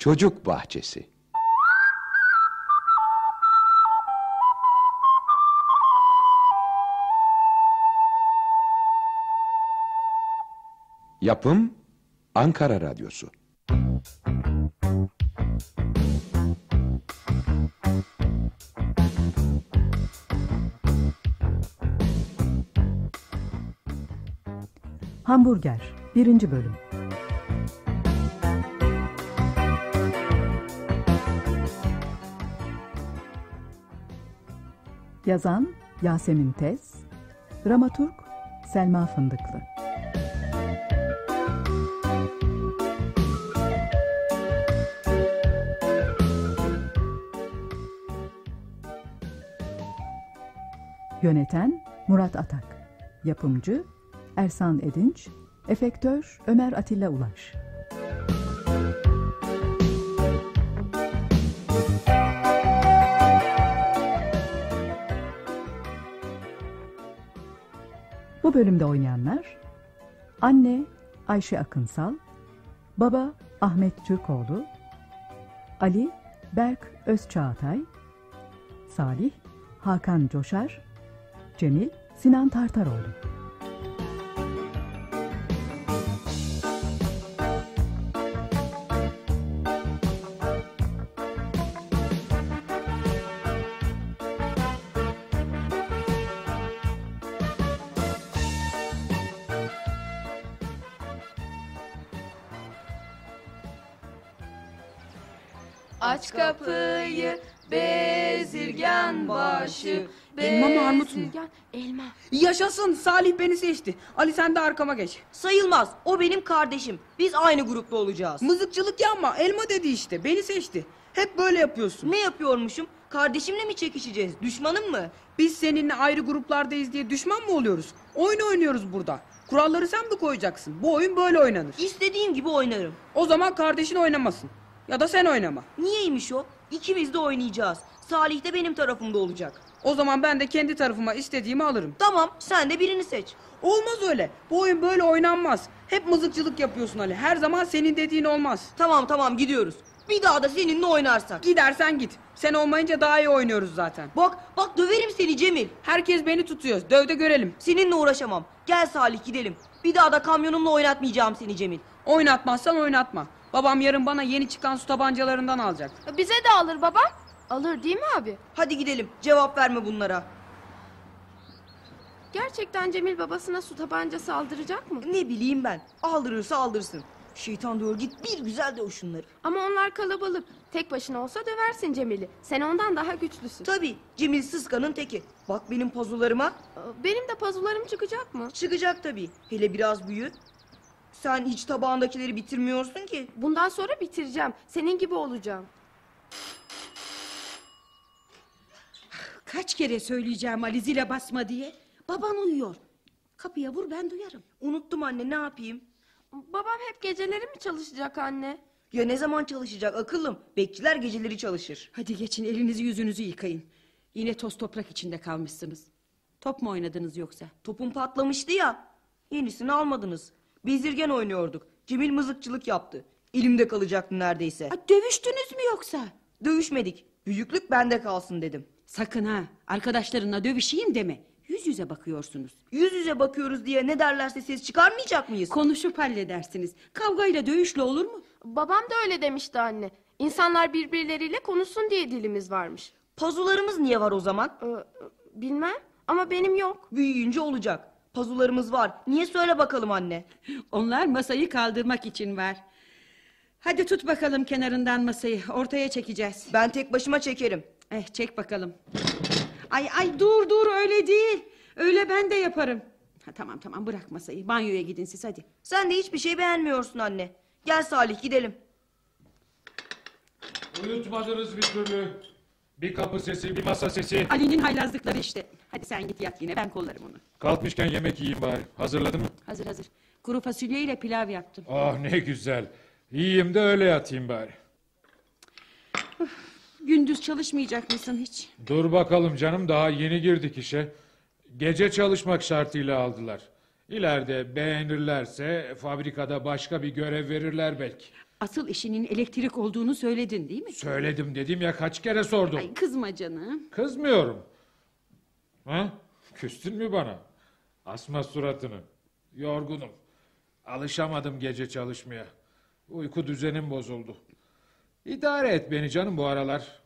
Çocuk Bahçesi Yapım Ankara Radyosu Hamburger 1. Bölüm Yazan Yasemin Tez Dramaturg Selma Fındıklı. Yöneten Murat Atak Yapımcı Ersan Edinç Efektör Ömer Atilla Ulaş Bu bölümde oynayanlar Anne Ayşe Akınsal Baba Ahmet Türkoğlu Ali Berk Özçağatay Salih Hakan Coşar Cemil Sinan Tartaroğlu Aç kapıyı bezirgen başı. Elma mı, armut mu? bezirgen- Elma. Yaşasın Salih beni seçti. Ali sen de arkama geç. Sayılmaz. O benim kardeşim. Biz aynı grupta olacağız. Mızıkçılık yapma elma dedi işte beni seçti. Hep böyle yapıyorsun. Ne yapıyormuşum? Kardeşimle mi çekişeceğiz? Düşmanım mı? Biz seninle ayrı gruplardayız diye düşman mı oluyoruz? Oyun oynuyoruz burada. Kuralları sen mi koyacaksın? Bu oyun böyle oynanır. İstediğim gibi oynarım. O zaman kardeşin oynamasın. Ya da sen oynama. Niyeymiş o? İkimiz de oynayacağız. Salih de benim tarafımda olacak. O zaman ben de kendi tarafıma istediğimi alırım. Tamam, sen de birini seç. Olmaz öyle. Bu oyun böyle oynanmaz. Hep mızıkçılık yapıyorsun Ali. Her zaman senin dediğin olmaz. Tamam tamam gidiyoruz. Bir daha da seninle oynarsak. Gidersen git. Sen olmayınca daha iyi oynuyoruz zaten. Bak bak döverim seni Cemil. Herkes beni tutuyor. Döv de görelim. Seninle uğraşamam. Gel Salih gidelim. Bir daha da kamyonumla oynatmayacağım seni Cemil. Oynatmazsan oynatma. Babam yarın bana yeni çıkan su tabancalarından alacak. Bize de alır babam. Alır değil mi abi? Hadi gidelim. Cevap verme bunlara. Gerçekten Cemil babasına su tabancası aldıracak mı? Ne bileyim ben. Aldırırsa aldırsın. Şeytan diyor git bir güzel de şunları. Ama onlar kalabalık. Tek başına olsa döversin Cemil'i. Sen ondan daha güçlüsün. Tabii Cemil Sıska'nın teki. Bak benim pazularıma. Benim de pazularım çıkacak mı? Çıkacak tabii. Hele biraz büyür. Sen hiç tabağındakileri bitirmiyorsun ki. Bundan sonra bitireceğim. Senin gibi olacağım. Kaç kere söyleyeceğim Ali zile basma diye. Baban uyuyor. Kapıya vur ben duyarım. Unuttum anne ne yapayım? Babam hep geceleri mi çalışacak anne? Ya ne zaman çalışacak akıllım? Bekçiler geceleri çalışır. Hadi geçin elinizi yüzünüzü yıkayın. Yine toz toprak içinde kalmışsınız. Top mu oynadınız yoksa? Topun patlamıştı ya. Yenisini almadınız. Bezirgen oynuyorduk. Cemil mızıkçılık yaptı. Elimde kalacaktı neredeyse. Ha, dövüştünüz mü yoksa? Dövüşmedik. Büyüklük bende kalsın dedim. Sakın ha arkadaşlarınla dövüşeyim deme. Yüz yüze bakıyorsunuz. Yüz yüze bakıyoruz diye ne derlerse ses çıkarmayacak mıyız? Konuşup halledersiniz. Kavgayla dövüşle olur mu? Babam da öyle demişti anne. İnsanlar birbirleriyle konuşsun diye dilimiz varmış. Pazularımız niye var o zaman? Ee, bilmem ama benim yok. Büyüyünce olacak. Pazularımız var. Niye söyle bakalım anne? Onlar masayı kaldırmak için var. Hadi tut bakalım kenarından masayı. Ortaya çekeceğiz. Ben tek başıma çekerim. Eh çek bakalım. Ay ay dur dur öyle değil. Öyle ben de yaparım. Ha, tamam tamam bırak masayı. Banyoya gidin siz hadi. Sen de hiçbir şey beğenmiyorsun anne. Gel Salih gidelim. Uyutmadınız bir türlü. Bir kapı sesi, bir masa sesi. Ali'nin haylazlıkları işte. Hadi sen git yat yine ben kollarım onu. Kalkmışken yemek yiyeyim bari. Hazırladın mı? Hazır hazır. Kuru fasulye ile pilav yaptım. Ah ne güzel. Yiyeyim de öyle yatayım bari. Gündüz çalışmayacak mısın hiç? Dur bakalım canım daha yeni girdik işe. Gece çalışmak şartıyla aldılar. İleride beğenirlerse fabrikada başka bir görev verirler belki. Asıl işinin elektrik olduğunu söyledin değil mi? Söyledim dedim ya kaç kere sordum. Ay kızma canım. Kızmıyorum. Ha? Küstün mü bana? Asma suratını. Yorgunum. Alışamadım gece çalışmaya. Uyku düzenim bozuldu. İdare et beni canım bu aralar.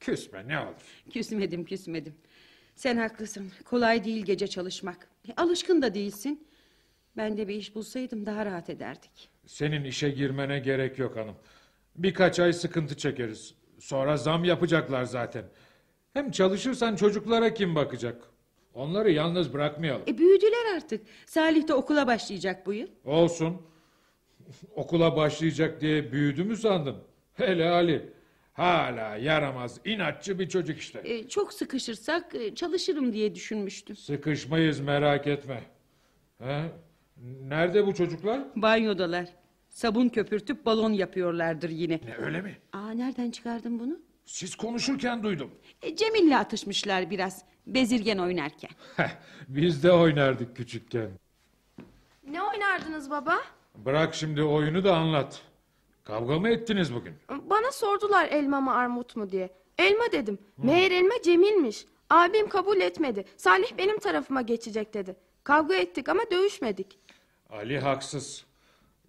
Küsme ne olur. Küsmedim küsmedim. Sen haklısın. Kolay değil gece çalışmak. E, Alışkın da değilsin. Ben de bir iş bulsaydım daha rahat ederdik. Senin işe girmene gerek yok hanım. Birkaç ay sıkıntı çekeriz. Sonra zam yapacaklar zaten. Hem çalışırsan çocuklara kim bakacak? Onları yalnız bırakmayalım. E büyüdüler artık. Salih de okula başlayacak bu yıl. Olsun. Okula başlayacak diye büyüdü mü sandın? Hele Ali. Hala yaramaz, inatçı bir çocuk işte. E, çok sıkışırsak e, çalışırım diye düşünmüştüm. Sıkışmayız merak etme. He? Nerede bu çocuklar? Banyodalar. Sabun köpürtüp balon yapıyorlardır yine. Ne öyle mi? Aa nereden çıkardın bunu? Siz konuşurken duydum. E, Cemil'le atışmışlar biraz. Bezirgen oynarken. Biz de oynardık küçükken. Ne oynardınız baba? Bırak şimdi oyunu da anlat. Kavga mı ettiniz bugün? Bana sordular elma mı armut mu diye. Elma dedim. Meğer elma Cemil'miş. Abim kabul etmedi. Salih benim tarafıma geçecek dedi. Kavga ettik ama dövüşmedik. Ali haksız.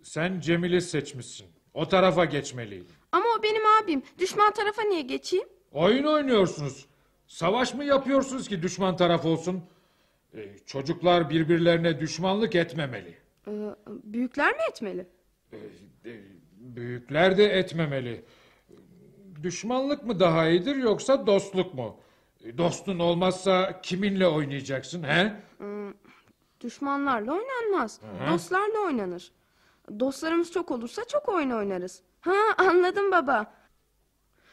Sen Cemil'i seçmişsin. O tarafa geçmeliydin. Ama o benim abim. Düşman tarafa niye geçeyim? Oyun oynuyorsunuz. Savaş mı yapıyorsunuz ki düşman taraf olsun? Ee, çocuklar birbirlerine düşmanlık etmemeli. Ee, büyükler mi etmeli? Ee, e, büyükler de etmemeli. Düşmanlık mı daha iyidir yoksa dostluk mu? Ee, Dostun olmazsa kiminle oynayacaksın he? Düşmanlarla oynanmaz. Dostlarla oynanır. Dostlarımız çok olursa çok oyun oynarız. Ha anladım baba.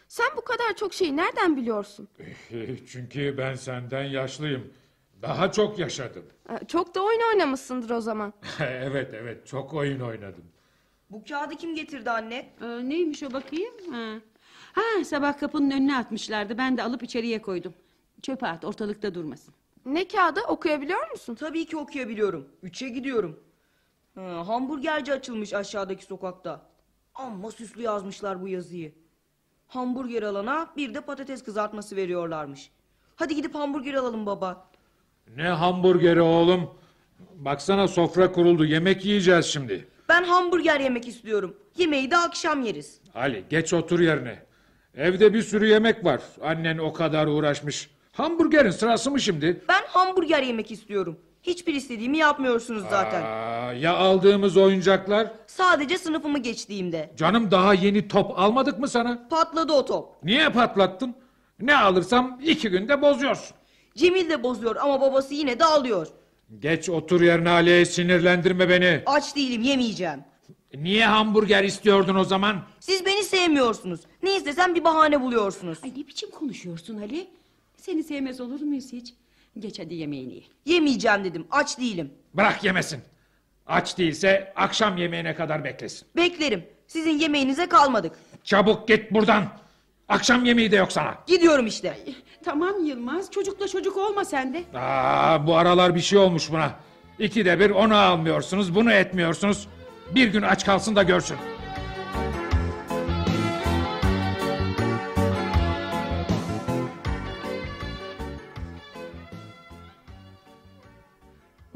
Sen bu kadar çok şeyi nereden biliyorsun? Çünkü ben senden yaşlıyım. Daha çok yaşadım. Çok da oyun oynamışsındır o zaman. evet evet çok oyun oynadım. Bu kağıdı kim getirdi anne? Ee, neymiş o bakayım? Ha. ha sabah kapının önüne atmışlardı. Ben de alıp içeriye koydum. Çöpe at ortalıkta durmasın. Ne kağıdı okuyabiliyor musun? Tabii ki okuyabiliyorum. Üçe gidiyorum. Ha, hamburgerci açılmış aşağıdaki sokakta. Amma süslü yazmışlar bu yazıyı. Hamburger alana bir de patates kızartması veriyorlarmış. Hadi gidip hamburger alalım baba. Ne hamburgeri oğlum? Baksana sofra kuruldu yemek yiyeceğiz şimdi. Ben hamburger yemek istiyorum. Yemeği de akşam yeriz. Ali geç otur yerine. Evde bir sürü yemek var. Annen o kadar uğraşmış. Hamburgerin sırası mı şimdi? Ben hamburger yemek istiyorum. Hiçbir istediğimi yapmıyorsunuz zaten. Aa, ya aldığımız oyuncaklar? Sadece sınıfımı geçtiğimde. Canım daha yeni top almadık mı sana? Patladı o top. Niye patlattın? Ne alırsam iki günde bozuyorsun. Cemil de bozuyor ama babası yine de alıyor. Geç otur yerine Ali sinirlendirme beni. Aç değilim yemeyeceğim. Niye hamburger istiyordun o zaman? Siz beni sevmiyorsunuz. Ne istesem bir bahane buluyorsunuz. Ay ne biçim konuşuyorsun Ali? Seni sevmez olur muyuz hiç? Geç hadi yemeğini ye. Yemeyeceğim dedim. Aç değilim. Bırak yemesin. Aç değilse akşam yemeğine kadar beklesin. Beklerim. Sizin yemeğinize kalmadık. Çabuk git buradan. Akşam yemeği de yok sana. Gidiyorum işte. Tamam Yılmaz çocukla çocuk olma sen de. Aa, bu aralar bir şey olmuş buna. İkide bir onu almıyorsunuz, bunu etmiyorsunuz. Bir gün aç kalsın da görsün.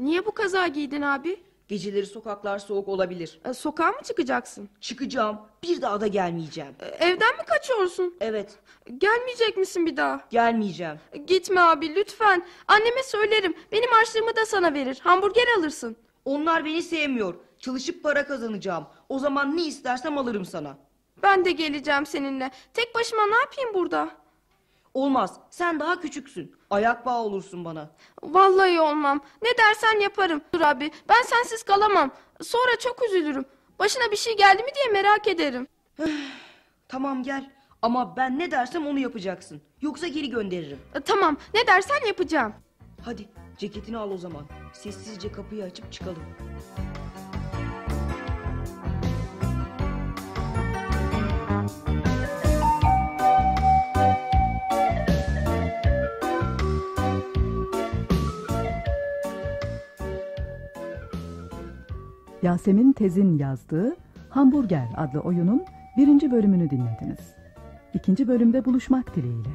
Niye bu kaza giydin abi? Geceleri sokaklar soğuk olabilir. Ee, sokağa mı çıkacaksın? Çıkacağım. Bir daha da gelmeyeceğim. Ee, evden mi kaçıyorsun? Evet. Gelmeyecek misin bir daha? Gelmeyeceğim. Ee, Gitme abi lütfen. Anneme söylerim. Benim harçlığımı da sana verir. Hamburger alırsın. Onlar beni sevmiyor. Çalışıp para kazanacağım. O zaman ne istersem alırım sana. Ben de geleceğim seninle. Tek başıma ne yapayım burada? Olmaz. Sen daha küçüksün. Ayak bağı olursun bana. Vallahi olmam. Ne dersen yaparım. Dur abi ben sensiz kalamam. Sonra çok üzülürüm. Başına bir şey geldi mi diye merak ederim. Tamam gel. Ama ben ne dersem onu yapacaksın. Yoksa geri gönderirim. Ee, tamam ne dersen yapacağım. Hadi ceketini al o zaman. Sessizce kapıyı açıp çıkalım. Yasemin Tez'in yazdığı, Hamburger adlı oyunun birinci bölümünü dinlediniz. İkinci bölümde buluşmak dileğiyle.